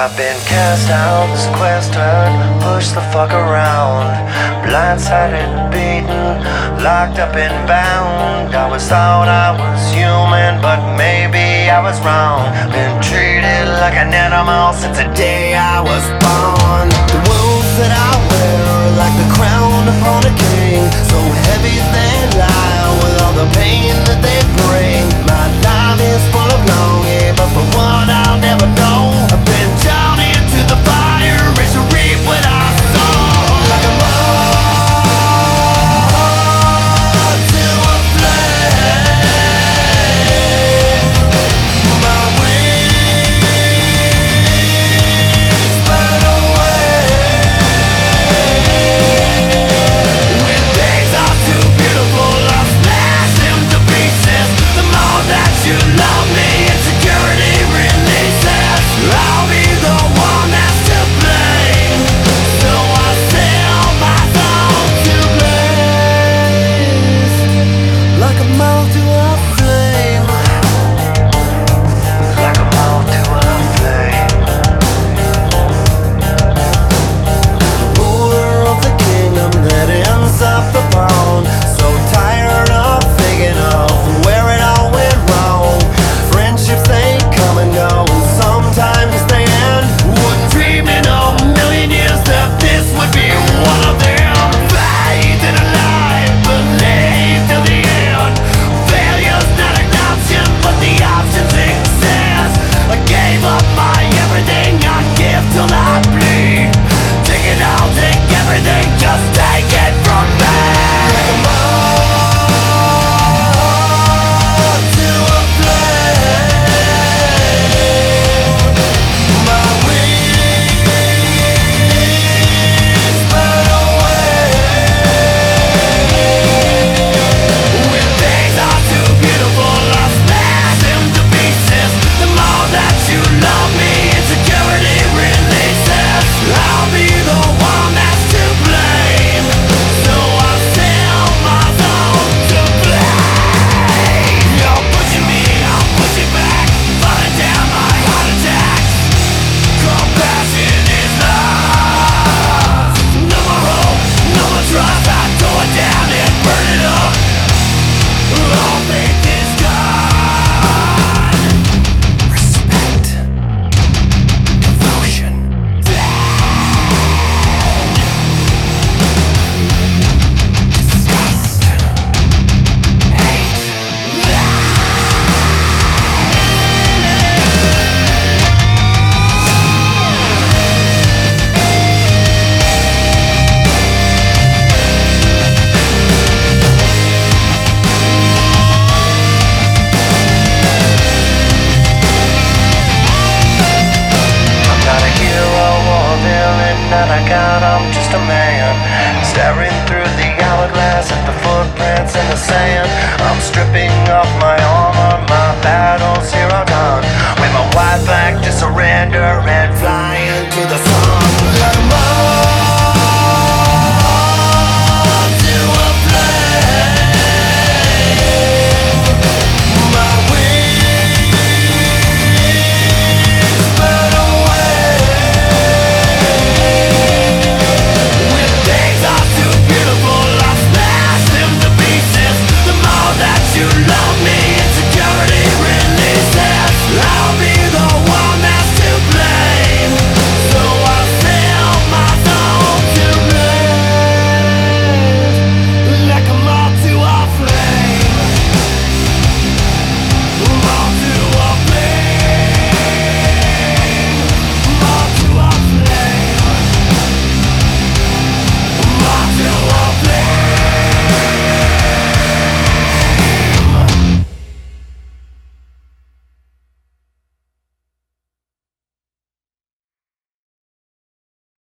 I've been cast out, sequestered, pushed the fuck around. Blindsided, beaten, locked up and bound. I was thought I was human, but maybe I was wrong. Been treated like an animal since the day I was born. sand.